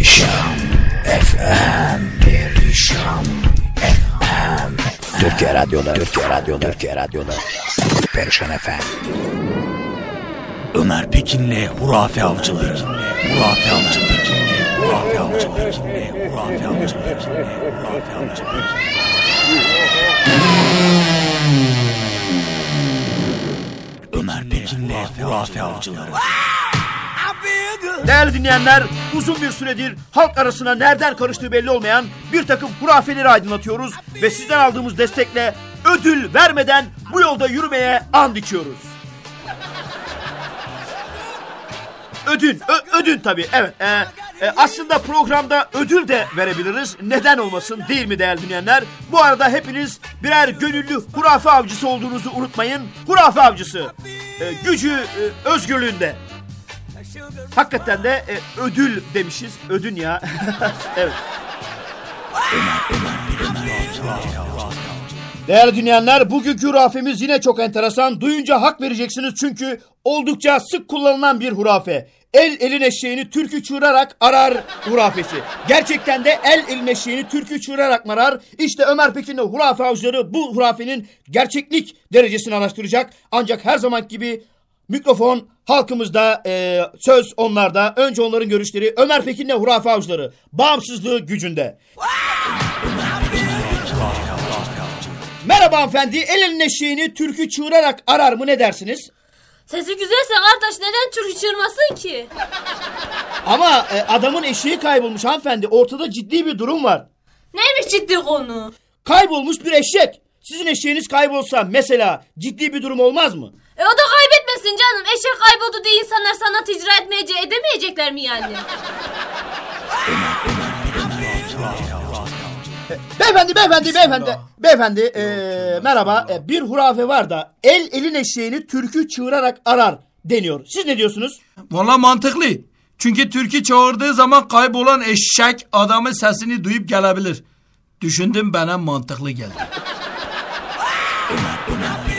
Perişan FM Perişan FM Türkiye Radyoları Türkiye Radyoları Türkiye Radyoları Perişan FM Ömer Pekin'le Hurafe Avcıları. Hurafe Avcıları. Hurafe Avcıları. Hurafe Avcıları. Hurafe Avcıları. Ömer Pekin'le Hurafe Avcıları. Değerli dinleyenler, uzun bir süredir halk arasına nereden karıştığı belli olmayan bir takım hurafeleri aydınlatıyoruz ve sizden aldığımız destekle ödül vermeden bu yolda yürümeye and içiyoruz. Ödün, ö- ödün tabii. Evet. e, e, aslında programda ödül de verebiliriz. Neden olmasın değil mi değerli dinleyenler? Bu arada hepiniz birer gönüllü hurafe avcısı olduğunuzu unutmayın. Hurafe avcısı. e, gücü e, özgürlüğünde. Hakikaten de e, ödül demişiz. Ödün ya. evet. Değerli dinleyenler bugünkü hurafemiz yine çok enteresan. Duyunca hak vereceksiniz çünkü oldukça sık kullanılan bir hurafe. El elin eşeğini türkü çığırarak arar hurafesi. Gerçekten de el elin eşeğini türkü çığırarak arar. İşte Ömer Pekin'le hurafe avcıları bu hurafenin gerçeklik derecesini araştıracak. Ancak her zaman gibi mikrofon halkımızda, e, söz onlarda. Önce onların görüşleri Ömer Pekin'le hurafe avcıları. Bağımsızlığı gücünde. Merhaba hanımefendi. El elin eşeğini türkü çığırarak arar mı ne dersiniz? Sesi güzelse kardeş neden türkü çığırmasın ki? Ama e, adamın eşeği kaybolmuş hanımefendi. Ortada ciddi bir durum var. Neymiş ciddi konu? Kaybolmuş bir eşek. Sizin eşeğiniz kaybolsa mesela ciddi bir durum olmaz mı? E o da kaybetmesin canım. Eşek kayboldu diye insanlar sanat icra etmeyece edemeyecekler mi yani? Beyefendi, beyefendi, beyefendi. Beyefendi, e, merhaba. E, bir hurafe var da el elin eşeğini türkü çığırarak arar deniyor. Siz ne diyorsunuz? Valla mantıklı. Çünkü türkü çağırdığı zaman kaybolan eşek adamın sesini duyup gelebilir. Düşündüm bana mantıklı geldi.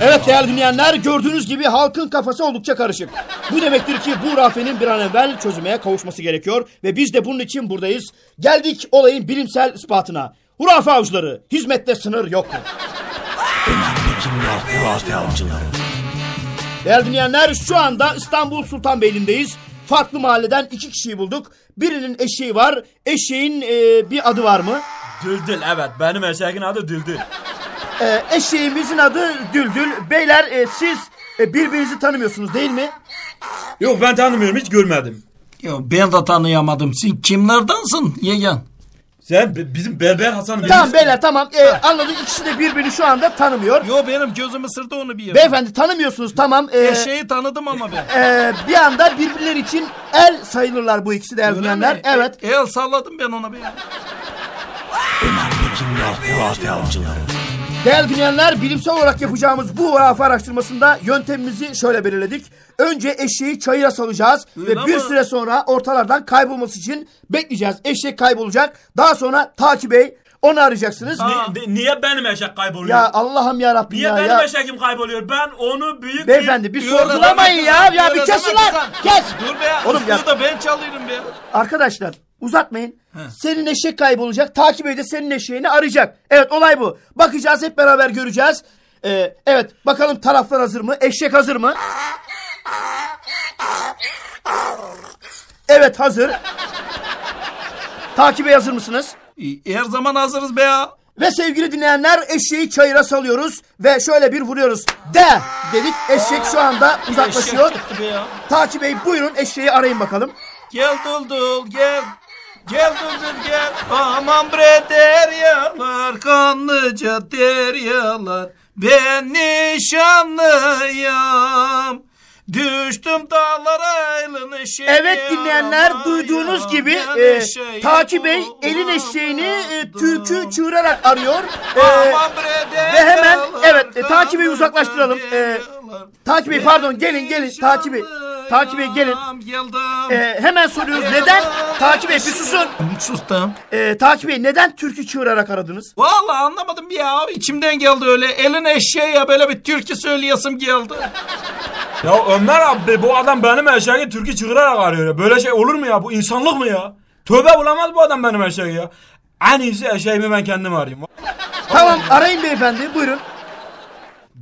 Evet değerli dinleyenler gördüğünüz gibi halkın kafası oldukça karışık. Bu demektir ki bu hurafenin bir an evvel çözüme kavuşması gerekiyor ve biz de bunun için buradayız. Geldik olayın bilimsel ispatına. Hurafe avcıları, hizmette sınır yoktur. Hurafe Avcıları. Değerli dinleyenler şu anda İstanbul Sultanbeyli'ndeyiz. Farklı mahalleden iki kişiyi bulduk. Birinin eşeği var. Eşeğin e, bir adı var mı? Düldül evet benim eşeğin adı Düldül. E, eşeğimizin adı Düldül. Beyler e, siz e, birbirinizi tanımıyorsunuz değil mi? Yok ben tanımıyorum hiç görmedim. Ya ben de tanıyamadım. Sen kimlerdensin yeğen? Sen bizim Berber Hasan bilir Tamam beyler tamam. E, anladık ikisi de birbirini şu anda tanımıyor. Yo benim gözüm ısırdı onu bir yere. Beyefendi tanımıyorsunuz tamam. E, Eşeği tanıdım ama ben. e, bir anda birbirleri için el sayılırlar bu ikisi dinleyenler. mi? Evet. El salladım ben ona bir. Pekin'le Hurafe Avcıları. Değerli dinleyenler bilimsel olarak yapacağımız bu hurafe araştırmasında yöntemimizi şöyle belirledik. Önce eşeği çayıra salacağız Öyle ve bir ama- süre sonra ortalardan kaybolması için bekleyeceğiz. Eşek kaybolacak. Daha sonra Taki Bey onu arayacaksınız. Ni- de- niye benim eşek kayboluyor? Ya Allah'ım ya Rabbim niye ya. benim ya. eşeğim kayboluyor? Ben onu büyük Beyefendi bir sorgulamayın ya. Ya bir kesin lan. Kes. Dur be. Oğlum ya- Oğlum da ben çalıyorum be. Arkadaşlar uzatmayın. Senin eşek kaybolacak. Takip de senin eşeğini arayacak. Evet olay bu. Bakacağız hep beraber göreceğiz. Ee, evet bakalım taraflar hazır mı? Eşek hazır mı? Evet hazır. Takip Bey hazır mısınız? Her zaman hazırız be ya. Ve sevgili dinleyenler eşeği çayıra salıyoruz ve şöyle bir vuruyoruz. De dedik eşek şu anda uzaklaşıyor. Bey buyurun eşeği arayın bakalım. Gel duldul gel. Gel duldul gel. Aman bre deryalar kanlıca deryalar. Ben nişanlıyım. Düştüm dağlara elin eşeği. Evet dinleyenler duyduğunuz gibi e, Taki Bey elin eşeğini e, türkü çığırarak arıyor. E, ve hemen evet e, Taki Bey'i uzaklaştıralım. E, Taki Bey pardon gelin gelin Taki Bey. Taki Bey gelin. Geldim. E, hemen soruyoruz neden? Taki Bey bir susun. Sustum. E, Taki Bey neden türkü çığırarak aradınız? Vallahi anlamadım ya. İçimden geldi öyle. Elin eşeği ya böyle bir türkü söyleyesim geldi. Ya Ömer abi bu adam benim eşeği türkü çığırarak arıyor. ya. Böyle şey olur mu ya? Bu insanlık mı ya? Tövbe bulamaz bu adam benim eşeği ya. En iyisi eşeğimi ben kendim arayayım. Tamam arayın beyefendi buyurun.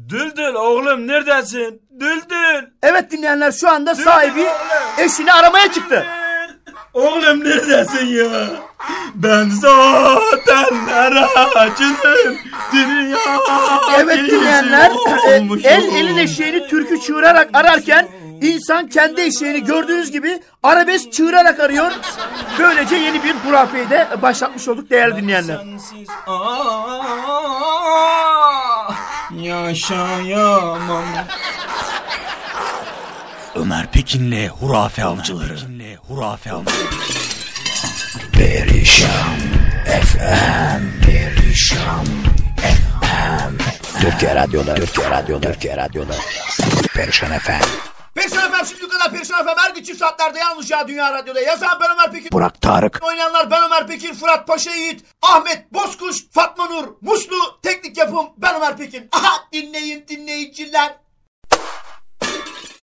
Düldül oğlum neredesin? Düldül. Evet dinleyenler şu anda sahibi eşini aramaya çıktı. Oğlum neredesin ya? Ben zaten aracının dünya Evet dinleyenler e, el elin eşeğini türkü çığırarak ararken insan kendi eşeğini gördüğünüz gibi arabesk çığırarak arıyor. Böylece yeni bir hurafeyi de başlatmış olduk değerli dinleyenler. Yaşayamam. Ömer Pekin'le hurafe avcıları. Hurafe avcıları. Perişan FM Perişan FM Türkiye Radyo'da Türkiye Radyo'da Türkiye Radyo'da Perişan FM Perişan Efem şimdi kadar Perişan Efem her gün çift saatlerde yalnız ya Dünya Radyo'da. Yazan ben Ömer Pekin. Burak Tarık Oynayanlar ben Ömer Pekin, Fırat Paşa Yiğit, Ahmet Bozkuş, Fatma Nur, Muslu, Teknik Yapım ben Ömer Pekin. Aha dinleyin dinleyiciler.